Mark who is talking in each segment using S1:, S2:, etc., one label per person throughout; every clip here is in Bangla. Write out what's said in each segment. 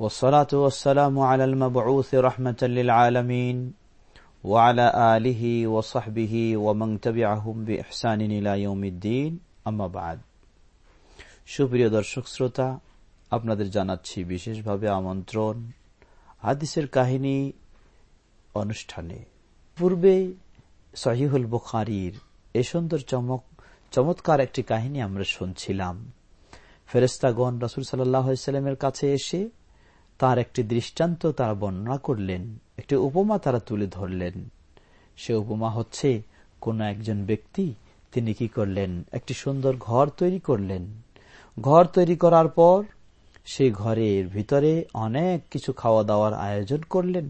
S1: والصلاة والسلام على المبعوث رحمة للعالمين وعلى آله وصحبه ومن تبعهم بإحسان إلى يوم الدين أما بعد সুপ্রিয় দর্শক শ্রোতা আপনাদের জানাচ্ছি বিশেষভাবে আমন্ত্রণ হাদিসের কাহিনী অনুষ্ঠানে পূর্বে সহিহুল বুখারির এ সুন্দর চমক চমৎকার একটি কাহিনী আমরা শুনছিলাম ফেরেস্তাগণ রসুল সাল্লামের কাছে এসে তার একটি দৃষ্টান্ত তারা বর্ণনা করলেন, একটি উপমা তারা তুলে ধরলেন। সে উপমা হচ্ছে, কোন একজন ব্যক্তি, তিনি কি করলেন? একটি সুন্দর ঘর তৈরি করলেন। ঘর তৈরি করার পর সেই ঘরের ভিতরে অনেক কিছু খাওয়া দাওয়ার আয়োজন করলেন।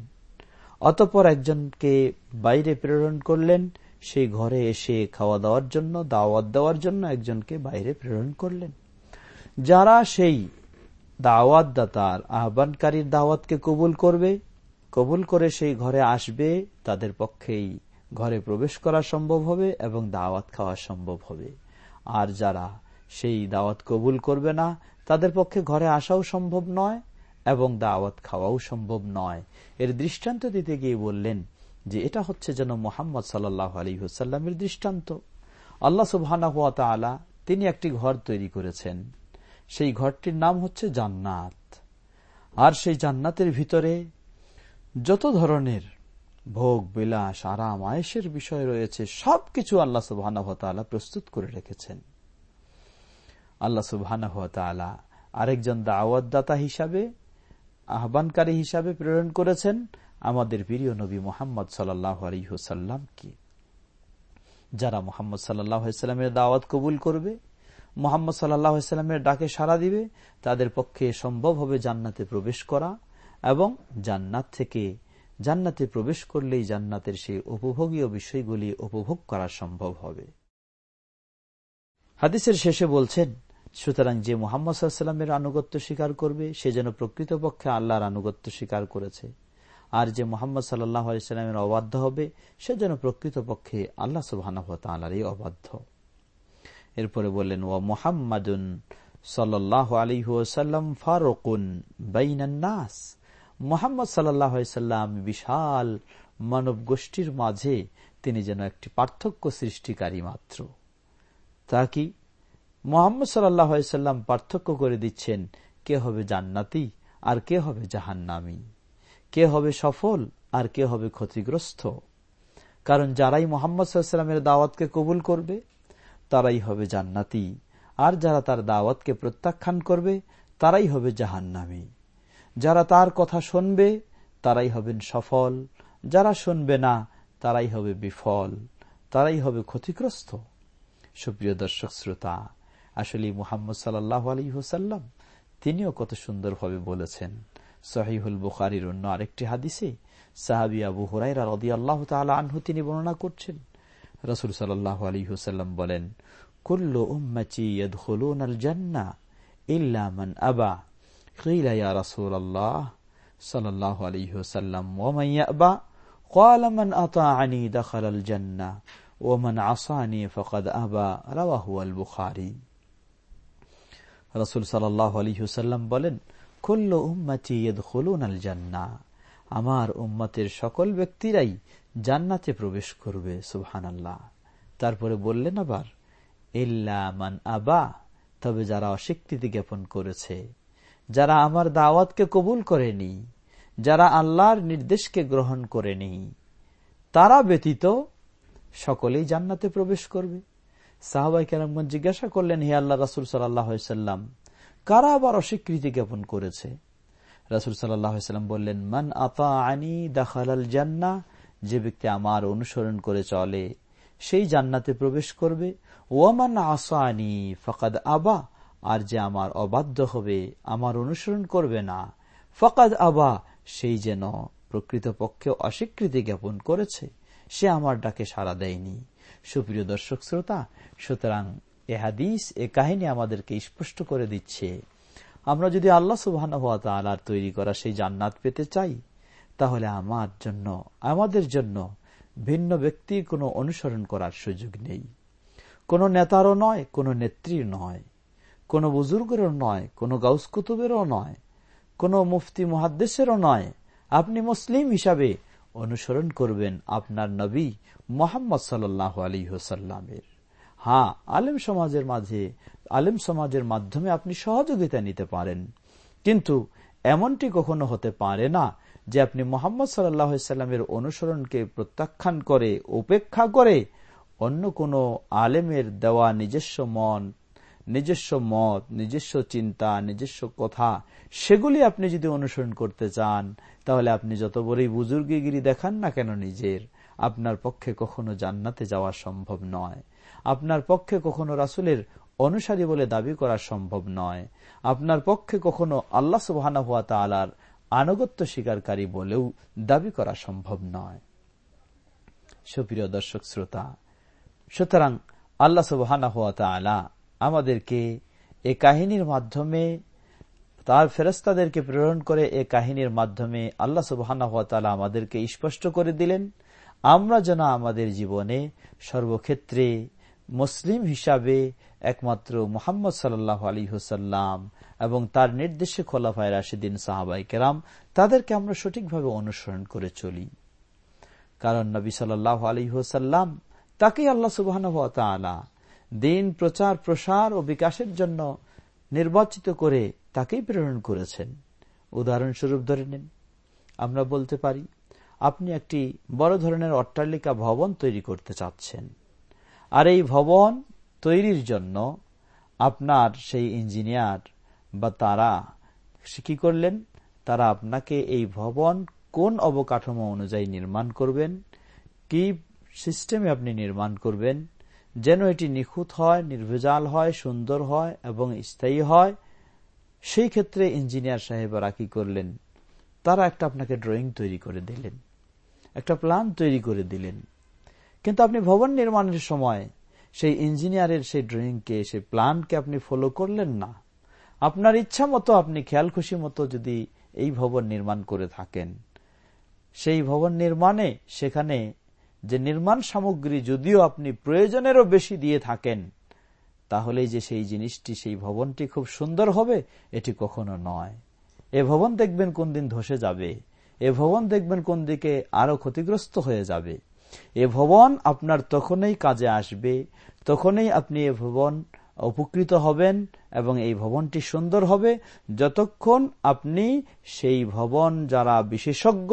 S1: অতপর একজনকে বাইরে প্রেরণ করলেন, সেই ঘরে এসে খাওয়া দাওয়ার জন্য, দাওয়াত দেওয়ার জন্য একজনকে বাইরে প্রেরণ করলেন। যারা সেই দাওয়াত দাতার আহ্বানকারীর দাওয়াতকে কবুল করবে, কবুল করে সেই ঘরে আসবে, তাদের পক্ষেই ঘরে প্রবেশ করা সম্ভব হবে এবং দাওয়াত খাওয়া সম্ভব হবে। আর যারা সেই দাওয়াত কবুল করবে না, তাদের পক্ষে ঘরে আসাও সম্ভব নয় এবং দাওয়াত খাওয়াও সম্ভব নয়। এর দৃষ্টান্ত দিতে গিয়ে বললেন যে এটা হচ্ছে যেন মোহাম্মদ সাল্লাহ আলী হুসাল্লামের দৃষ্টান্ত। আল্লাহ সুবাহ তিনি একটি ঘর তৈরি করেছেন। সেই ঘরটির নাম হচ্ছে জান্নাত। আর সেই জান্নাতের ভিতরে যত ধরনের ভোগ, বিলাস, আরাম আয়েসের বিষয় রয়েছে, সবকিছু আল্লাহ সুবাহ প্রস্তুত করে রেখেছেন। আল্লাহ সুবাহ আরেকজন দাওয়াতদাতা হিসাবে, আহ্বানকারী হিসাবে প্রেরণ করেছেন আমাদের প্রিয় নবী মোহাম্মদ সাল্লাহ যারা মোহাম্মদ সাল্লাহামের দাওয়াত কবুল করবে মোহাম্মদ সাল্লাহামের ডাকে সাড়া দিবে, তাদের পক্ষে সম্ভব হবে জান্নাতে প্রবেশ করা এবং জান্নাত থেকে জান্নাতে প্রবেশ করলেই জান্নাতের সেই উপভোগীয় বিষয়গুলি উপভোগ করা সম্ভব হবে। হাদিসের শেষে বলছেন, সুতরাং যে মোহাম্মদ সাল্লামের আনুগত্য স্বীকার করবে, সে যেন প্রকৃতপক্ষে আল্লাহর আনুগত্য স্বীকার করেছে। আর যে মোহাম্মদ সাল্লাহ আলাইস্লামের অবাধ্য হবে, সে যেন প্রকৃতপক্ষে আল্লাহ সুবাহর অবাধ্য। এরপরে বললেন ও মোহাম্মদুন সাল্লাহ আলী সাল্লাম ফারুকুন নাস। মোহাম্মদ সাল্লাম বিশাল মানব গোষ্ঠীর মাঝে তিনি যেন একটি পার্থক্য সৃষ্টিকারী মাত্র। তা কি? মোহাম্মদ সাল্লাম পার্থক্য করে দিচ্ছেন, কে হবে জান্নাতি আর কে হবে জাহান্নামী? কে হবে সফল আর কে হবে ক্ষতিগ্রস্ত? কারণ যারাই মোহাম্মদ সাল্লামের দাওয়াতকে কবুল করবে তারাই হবে জান্নাতি। আর যারা তার দাওয়াতকে প্রত্যাখ্যান করবে, তারাই হবে জাহান্নামী। যারা তার কথা শুনবে, তারাই হবেন সফল। যারা শুনবে না, তারাই হবে বিফল। তারাই হবে ক্ষতিগ্রস্ত। সুপ্রিয় দর্শক, শ্রোতা, আসলে মুহাম্মদ সাল্লাহ আলী হুসাল্লাম তিনিও কত সুন্দরভাবে বলেছেন। সহিহুল বুখারির অন্য আরেকটি হাদিসে সাহাবি আবু হুরাইরা রদি আল্লাহ তালা আনহু তিনি বর্ণনা করছেন রসুল সাল্লাহ আলী হুসাল্লাম বলেন কুল্ল উম্মাচি ইয়াদখুলুন আল জান্না ইল্লা মান আবা قيل يا رسول الله صلى الله عليه وسلم ومن يأبى قال من أطاعني دخل الجنة ومن عصاني فقد أبى رواه البخاري রসুল সাল্লাহ আলী হুসাল্লাম বলেন খুল্ল উম্মাতি আল জান্না আমার উম্মাতের সকল ব্যক্তিরাই জান্নাতে প্রবেশ করবে সুবহান আল্লাহ তারপরে বললেন আবার ইল্লামান আবা তবে যারা অস্বীকৃতি জ্ঞাপন করেছে, যারা আমার দাওয়াতকে কবুল করেনি, যারা আল্লাহর নির্দেশকে গ্রহণ করেনি, তারা ব্যতীত সকলেই জান্নাতে প্রবেশ করবে। সাহাবাই কেরামগঞ্জ জিজ্ঞাসা করলেন, হে আল্লাহ রাসুল সাল্লাম, কারা আবার অস্বীকৃতি জ্ঞাপন করেছে? রাসুল সাল্লাম বললেন, মান আতা আনি দাখাল জান্না যে ব্যক্তি আমার অনুসরণ করে চলে, সেই জান্নাতে প্রবেশ করবে। ওয়ামান আসানি ফকাদ আবা আর যে আমার অবাধ্য হবে, আমার অনুসরণ করবে না। ফকাদ আবা সেই যেন প্রকৃতপক্ষে অস্বীকৃতি জ্ঞাপন করেছে, সে আমার ডাকে সাড়া দেয়নি। সুপ্রিয় দর্শক শ্রোতা, সুতরাং এ হাদিস, এ কাহিনী আমাদেরকে স্পষ্ট করে দিচ্ছে। আমরা যদি আল্লাহ সুবাহ তৈরি করা সেই জান্নাত পেতে চাই, তাহলে আমার জন্য, আমাদের জন্য ভিন্ন ব্যক্তির কোনো অনুসরণ করার সুযোগ নেই। কোনো নেতারও নয়, কোনো নেত্রীর নয়, কোনো বুজুর্গেরও নয়, কোনো গাউস কুতুবেরও নয়, কোনো মুফতি মহাদ্দেশেরও নয়। আপনি মুসলিম হিসাবে অনুসরণ করবেন আপনার নবী মোহাম্মদ সাল্লাহ আলী হোসাল্লামের হ্যাঁ আলেম সমাজের মাঝে, আলেম সমাজের মাধ্যমে আপনি সহযোগিতা নিতে পারেন। কিন্তু এমনটি কখনো হতে পারে না যে আপনি মোহাম্মদ সাল্লামের অনুসরণকে প্রত্যাখ্যান করে, উপেক্ষা করে অন্য কোনো আলেমের দেওয়া নিজস্ব মন, নিজস্ব মত, নিজস্ব চিন্তা, নিজস্ব কথা, সেগুলি আপনি যদি অনুসরণ করতে চান, তাহলে আপনি যত বড়ই বুজুর্গিগিরি দেখান না কেন নিজের, আপনার পক্ষে কখনো জান্নাতে যাওয়া সম্ভব নয়। আপনার পক্ষে কখনো রাসুলের অনুসারী বলে দাবি করা সম্ভব নয়। আপনার পক্ষে কখনো আল্লাহ সুবাহানা হুয়া তালার আনুগত্য স্বীকারী বলেও দাবি করা সম্ভব নয়। সুপ্রিয় দর্শক শ্রোতা, সুতরাং আল্লাহ সুবাহানা হুয়া তালা আমাদেরকে এ কাহিনীর মাধ্যমে, তার ফেরস্তাদেরকে প্রেরণ করে এ কাহিনীর মাধ্যমে আল্লাহ সুবাহানা হুয়া তালা আমাদেরকে স্পষ্ট করে দিলেন। আমরা যেন আমাদের জীবনে সর্বক্ষেত্রে মুসলিম হিসাবে একমাত্র মোহাম্মদ সাল্লাহ আলী হুসাল্লাম এবং তার নির্দেশে খোলাফায় রাশিদিন সাহাবাই কেরাম তাদেরকে আমরা সঠিকভাবে অনুসরণ করে চলি। কারণ নবী সাল্লাহ আলী হুসাল্লাম তাকেই আল্লাহ সুবাহ দিন প্রচার, প্রসার ও বিকাশের জন্য নির্বাচিত করে তাকেই প্রেরণ করেছেন। উদাহরণস্বরূপ ধরে নিন, আমরা বলতে পারি, আপনি একটি বড় ধরনের অট্টালিকা ভবন তৈরি করতে চাচ্ছেন। আর এই ভবন তৈরির জন্য আপনার সেই ইঞ্জিনিয়ার বা তারা কি করলেন? তারা আপনাকে এই ভবন কোন অবকাঠামো অনুযায়ী নির্মাণ করবেন? কি সিস্টেমে আপনি নির্মাণ করবেন? যেন এটি নিখুঁত হয়, নির্ভেজাল হয়, সুন্দর হয় এবং স্থায়ী হয়। সেই ক্ষেত্রে ইঞ্জিনিয়ার সাহেবরা কি করলেন? তারা একটা আপনাকে ড্রয়িং তৈরি করে দিলেন। একটা প্ল্যান তৈরি করে দিলেন। কিন্তু আপনি ভবন নির্মাণের সময় সেই ইঞ্জিনিয়ারের সেই ড্রয়িংকে, সেই প্ল্যানকে আপনি ফলো করলেন না। আপনার ইচ্ছা মতো আপনি খেয়াল খুশি মতো যদি এই ভবন নির্মাণ করে থাকেন, সেই ভবন নির্মাণে সেখানে যে নির্মাণ সামগ্রী যদিও আপনি প্রয়োজনেরও বেশি দিয়ে থাকেন তাহলে যে সেই জিনিসটি, সেই ভবনটি খুব সুন্দর হবে, এটি কখনো নয়। এ ভবন দেখবেন কোন দিন ধসে যাবে, এ ভবন দেখবেন কোন দিকে আরও ক্ষতিগ্রস্ত হয়ে যাবে। এ ভবন আপনার তখনই কাজে আসবে, তখনই আপনি এ ভবন উপকৃত হবেন এবং এই ভবনটি সুন্দর হবে। যতক্ষণ আপনি সেই ভবন যারা বিশেষজ্ঞ,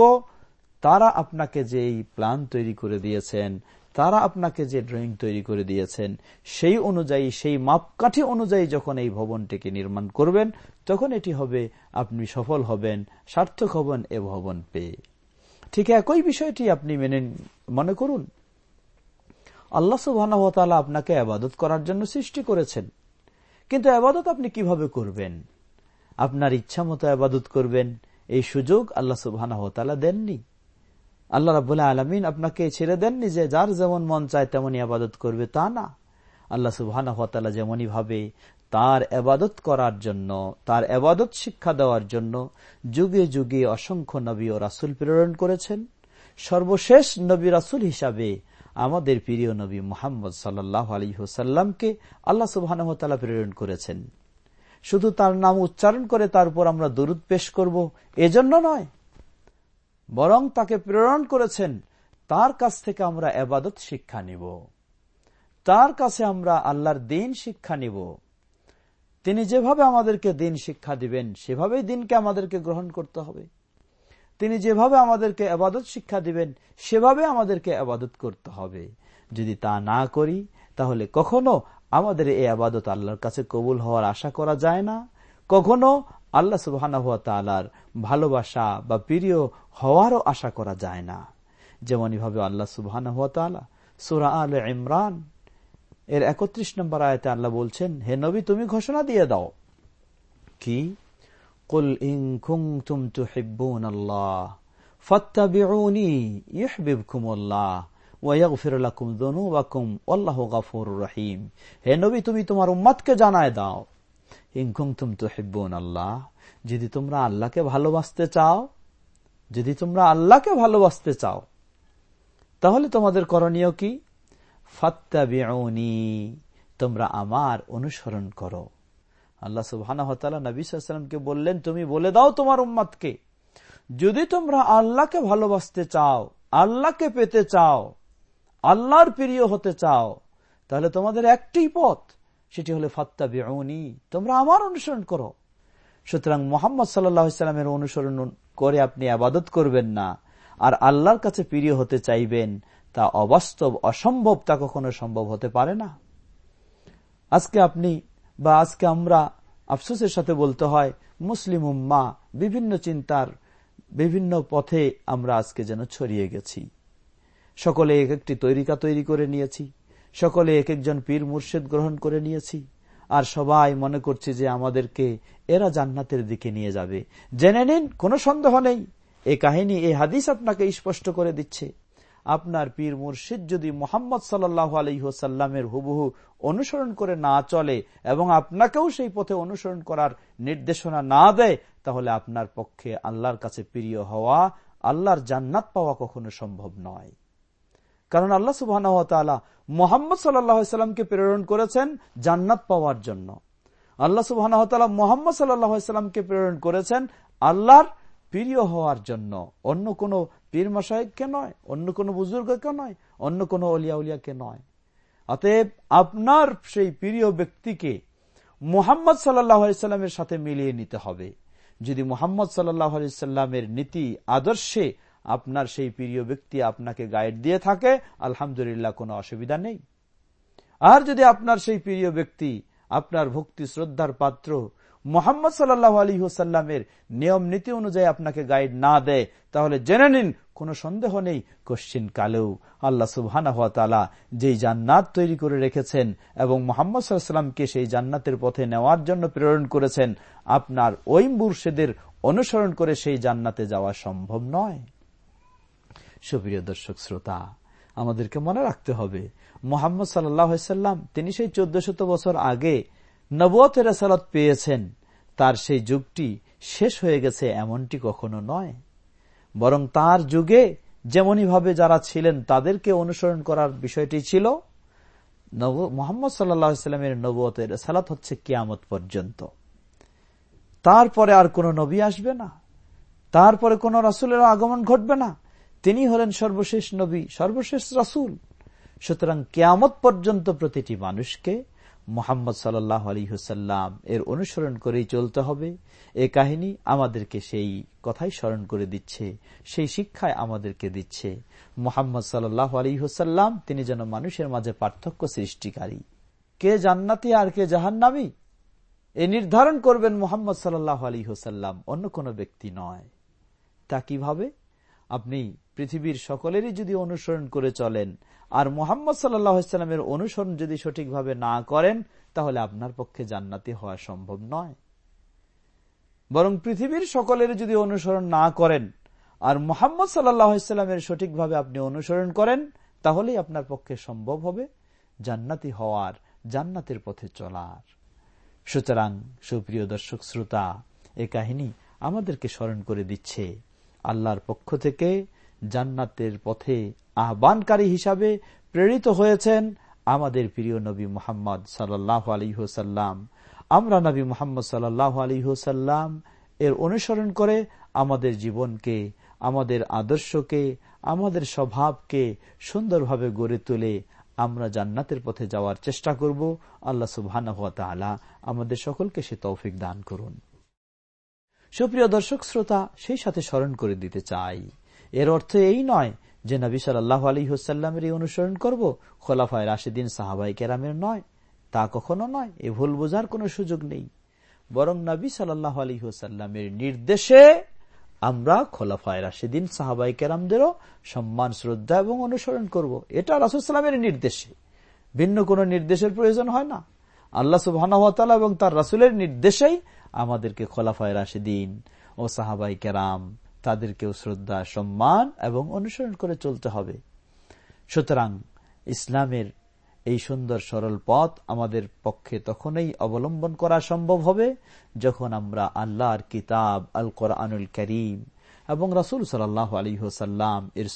S1: তারা আপনাকে যে এই প্ল্যান তৈরি করে দিয়েছেন, তারা আপনাকে যে ড্রয়িং তৈরি করে দিয়েছেন, সেই অনুযায়ী, সেই মাপকাঠি অনুযায়ী যখন এই ভবনটিকে নির্মাণ করবেন, তখন এটি হবে, আপনি সফল হবেন, সার্থক হবেন এ ভবন পেয়ে। ঠিক একই বিষয়টি আপনি মেনে মনে করুন। আল্লাহ সুবাহ আপনাকে আবাদত করার জন্য সৃষ্টি করেছেন। কিন্তু আবাদত আপনি কীভাবে করবেন? আপনার ইচ্ছা মতো আবাদত করবেন, এই সুযোগ আল্লাহ সুবাহ দেননি। আল্লাহ রাবুল্লাহ আলমিন আপনাকে ছেড়ে দেননি যে যার যেমন মন চায় তেমনই আবাদত করবে, তা না। আল্লাহ সুবাহ যেমনই ভাবে তার এবাদত করার জন্য, তার এবাদত শিক্ষা দেওয়ার জন্য যুগে যুগে অসংখ্য নবী ও রাসুল প্রেরণ করেছেন। সর্বশেষ নবী রাসুল হিসাবে আমাদের প্রিয় নবী মোহাম্মদ সাল্লাহ আলী হুসাল্লামকে আল্লাহ সুবাহ প্রেরণ করেছেন। শুধু তার নাম উচ্চারণ করে তার উপর আমরা দরুদ পেশ করব, এজন্য নয়। বরং তাকে প্রেরণ করেছেন, তার কাছ থেকে আমরা এবাদত শিক্ষা নিব। তার কাছে আমরা আল্লাহর দিন শিক্ষা নিব। তিনি যেভাবে আমাদেরকে দিন শিক্ষা দিবেন, সেভাবেই দিনকে আমাদেরকে গ্রহণ করতে হবে। তিনি যেভাবে আমাদেরকে আবাদত শিক্ষা দিবেন, সেভাবে আমাদেরকে আবাদত করতে হবে। যদি তা না করি, তাহলে কখনো আমাদের এই আবাদত আল্লাহর কাছে কবুল হওয়ার আশা করা যায় না। কখনো আল্লাহ সুবাহ ভালোবাসা বা প্রিয় হওয়ারও আশা করা যায় না। যেমন যেমনইভাবে আল্লাহ সুবাহ সুরা আল ইমরান এর একত্রিশ নম্বর আয়তে আল্লাহ বলছেন, হে নবী, তুমি ঘোষণা দিয়ে দাও। কি? কুল ইং খুং তুম তু হিব্বুন আল্লাহ তুমি তোমার জানায় দাও। আল্লাহ, যদি তোমরা আল্লাহকে ভালোবাসতে চাও, যদি তোমরা আল্লাহকে ভালোবাসতে চাও, তাহলে তোমাদের করণীয় কি? ফাত্তাবিউনি, তোমরা আমার অনুসরণ করো। আল্লাহ সুবাহ নবী সাল্লামকে বললেন, তুমি বলে দাও তোমার উম্মাদকে যদি তোমরা আল্লাহকে ভালোবাসতে চাও, আল্লাহকে পেতে চাও, আল্লাহর প্রিয় হতে চাও, তাহলে তোমাদের একটি পথ, সেটি হলো ফাত্তা বেউনি তোমরা আমার অনুসরণ করো। সুতরাং মোহাম্মদ সাল্লামের অনুসরণ করে আপনি আবাদত করবেন না, আর আল্লাহর কাছে প্রিয় হতে চাইবেন তা অবাস্তব, অসম্ভব তা কখনো সম্ভব হতে পারে না। আজকে আপনি বা আজকে আমরা আফসোসের সাথে বলতে হয়, মুসলিম উম্মা, বিভিন্ন চিন্তার, বিভিন্ন পথে আমরা আজকে যেন ছড়িয়ে গেছি। সকলে এক একটি তৈরিকা তৈরি করে নিয়েছি, সকলে এক একজন পীর মুর্শেদ গ্রহণ করে নিয়েছি, আর সবাই মনে করছে যে আমাদেরকে এরা জান্নাতের দিকে নিয়ে যাবে। জেনে নিন, কোনো সন্দেহ নেই এই কাহিনী এই হাদিস আপনাকে স্পষ্ট করে দিচ্ছে। আপনার পীর মুর্শিদ যদি মোহাম্মদ সাল্লাহ আলহ্লামের হুবহু অনুসরণ করে না চলে এবং আপনাকেও সেই পথে অনুসরণ করার নির্দেশনা না দেয়, তাহলে আপনার পক্ষে আল্লাহর কাছে প্রিয় হওয়া, আল্লাহর জান্নাত পাওয়া কখনো সম্ভব নয়। কারণ আল্লাহ সুবাহ মোহাম্মদ সাল্লামকে প্রেরণ করেছেন জান্নাত পাওয়ার জন্য। আল্লাহ সুবাহ মোহাম্মদ সাল্লামকে প্রেরণ করেছেন আল্লাহর প্রিয় হওয়ার জন্য। অন্য কোন পীর মশাইককে নয়, অন্য কোন বুজুর্গকে নয়, অন্য কোন অলিয়া উলিয়াকে নয়। অতএব আপনার সেই প্রিয় ব্যক্তিকে মোহাম্মদ সাল্লামের সাথে মিলিয়ে নিতে হবে। যদি মোহাম্মদ সাল্লামের নীতি আদর্শে আপনার সেই প্রিয় ব্যক্তি আপনাকে গাইড দিয়ে থাকে, আলহামদুলিল্লাহ কোনো অসুবিধা নেই। আর যদি আপনার সেই প্রিয় ব্যক্তি আপনার ভক্তি শ্রদ্ধার পাত্র মোহাম্মদ সাল্লাহ আলী হুসাল্লামের নিয়ম নীতি অনুযায়ী আপনাকে গাইড না দেয়, তাহলে জেনে নিন, কোন সন্দেহ নেই, কোশ্চিন কালেও। আল্লাহ সুবহানা হাত যেই জান্নাত তৈরি করে রেখেছেন এবং মোহাম্মদ সাল্লামকে সেই জান্নাতের পথে নেওয়ার জন্য প্রেরণ করেছেন, আপনার ওই মুর্শেদের অনুসরণ করে সেই জান্নাতে যাওয়া সম্ভব নয়। সুপ্রিয় দর্শক শ্রোতা, আমাদেরকে মনে রাখতে হবে, মোহাম্মদ সাল্লাম তিনি সেই চোদ্দ শত বছর আগে নবতের রেসালত পেয়েছেন। তার সেই যুগটি শেষ হয়ে গেছে এমনটি কখনো নয়। বরং তার যুগে যেমনই ভাবে যারা ছিলেন তাদেরকে অনুসরণ করার বিষয়টি ছিল মোহাম্মদ সাল্লামের নবতের সালাত হচ্ছে কিয়ামত পর্যন্ত। তারপরে আর কোন নবী আসবে না। তারপরে কোন রাসুলের আগমন ঘটবে না। তিনি হলেন সর্বশেষ নবী, সর্বশেষ রাসুল। সুতরাং কেয়ামত পর্যন্ত প্রতিটি মানুষকে মোহাম্মদ সাল্লাহ আলী হুসাল্লাম এর অনুসরণ করেই চলতে হবে। এ কাহিনী আমাদেরকে সেই কথাই স্মরণ করে দিচ্ছে, সেই শিক্ষায় আমাদেরকে দিচ্ছে। মোহাম্মদ সাল্লাহ আলী হুসাল্লাম তিনি যেন মানুষের মাঝে পার্থক্য সৃষ্টিকারী। কে জান্নাতি আর কে জাহান্নামি? এ নির্ধারণ করবেন মোহাম্মদ সাল্লাহ আলী হুসাল্লাম অন্য কোনো ব্যক্তি নয়। তা কীভাবে? আপনি পৃথিবীর সকলেরই যদি অনুসরণ করে চলেন, আর মোহাম্মদ সাল্লামের অনুসরণ যদি সঠিকভাবে না করেন, তাহলে আপনার পক্ষে জান্নাতি হওয়া সম্ভব নয়। বরং পৃথিবীর সকলের যদি অনুসরণ না করেন, আর মোহাম্মদ সাল্লামের সঠিকভাবে আপনি অনুসরণ করেন, তাহলেই আপনার পক্ষে সম্ভব হবে জান্নাতি হওয়ার, জান্নাতের পথে চলার। সুতরাং সুপ্রিয় দর্শক শ্রোতা, এ কাহিনী আমাদেরকে স্মরণ করে দিচ্ছে আল্লাহর পক্ষ থেকে জান্নাতের পথে আহ্বানকারী হিসাবে প্রেরিত হয়েছেন আমাদের প্রিয় নবী মোহাম্মদ সাল্লাহ আলী হোসাল্লাম আমরা নবী মোহাম্মদ সাল্লাহ আলী হোসাল্লাম এর অনুসরণ করে আমাদের জীবনকে, আমাদের আদর্শকে, আমাদের স্বভাবকে সুন্দরভাবে গড়ে তুলে আমরা জান্নাতের পথে যাওয়ার চেষ্টা করব। আল্লাহ সুবাহ আমাদের সকলকে সে তৌফিক দান করুন। সুপ্রিয় দর্শক, শ্রোতা, সেই সাথে স্মরণ করে দিতে চাই। এর অর্থ এই নয় যে নবী সাল্লাহ আলী হুসাল্লামের এই অনুসরণ করব, খোলাফায় রাশেদিন সাহাবাই কেরামের নয়। তা কখনো নয়, এ ভুল বোঝার কোন সুযোগ নেই। বরং নবী সাল্লাহ আলী হুসাল্লামের নির্দেশে আমরা খোলাফায় রাশেদিন সাহাবাই কেরামদেরও সম্মান, শ্রদ্ধা এবং অনুসরণ করব। এটা রাসুলসাল্লামের নির্দেশে। ভিন্ন কোন নির্দেশের প্রয়োজন হয় না। আল্লাহ সুবাহ এবং তার রাসুলের নির্দেশেই আমাদেরকে খোলাফায় রাশিদিন ও সাহাবাই কেরাম তাদেরকেও শ্রদ্ধা, সম্মান এবং অনুসরণ করে চলতে হবে। সুতরাং ইসলামের এই সুন্দর সরল পথ আমাদের পক্ষে তখনই অবলম্বন করা সম্ভব হবে যখন আমরা আল্লাহর কিতাব আল কোরআনুল করিম এবং রাসুল সাল্লাহ আলী হোসাল্লাম এর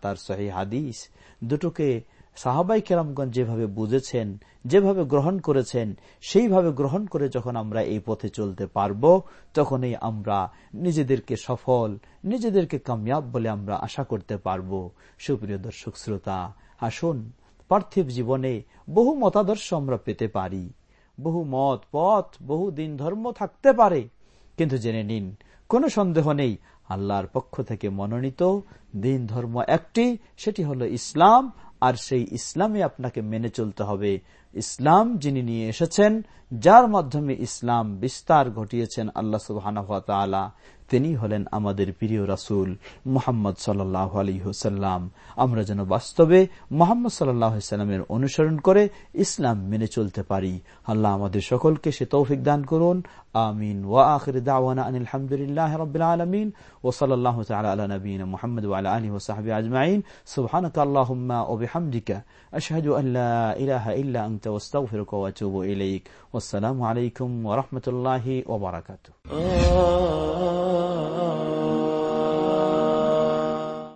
S1: তার সহি হাদিস দুটোকে সাহাবাই কেরামগঞ্জ যেভাবে বুঝেছেন, যেভাবে গ্রহণ করেছেন, সেইভাবে গ্রহণ করে যখন আমরা এই পথে চলতে পারব, তখনই আমরা নিজেদেরকে সফল, নিজেদেরকে কামিয়াব বলে আমরা আশা করতে পারব। সুপ্রিয় দর্শক শ্রোতা, আসুন পার্থিব জীবনে বহু মতাদর্শ আমরা পেতে পারি। বহু মত, পথ, বহু দিন ধর্ম থাকতে পারে। কিন্তু জেনে নিন, কোনো সন্দেহ নেই, আল্লাহর পক্ষ থেকে মনোনীত দিন ধর্ম একটি, সেটি হলো ইসলাম আর সেই ইসলামে আপনাকে মেনে চলতে হবে। ইসলাম যিনি নিয়ে এসেছেন, যার মাধ্যমে ইসলাম বিস্তার ঘটিয়েছেন আল্লাহ সুবাহ তিনি হলেন আমাদের প্রিয় রাসুল মোহাম্মদ সাল্লাহ আলী হুসাল্লাম আমরা যেন বাস্তবে মোহাম্মদ সাল্লামের অনুসরণ করে ইসলাম মেনে চলতে পারি। আল্লাহ আমাদের সকলকে সে তৌফিক দান করুন। آمين. وآخر دعوانا أن الحمد لله رب العالمين وصلى الله تعالى على نبينا محمد وعلى آله وصحبه أجمعين. سبحانك اللهم وبحمدك أشهد أن لا إله إلا أنت وأستغفرك وأتوب إليك. والسلام عليكم ورحمة الله وبركاته. آه.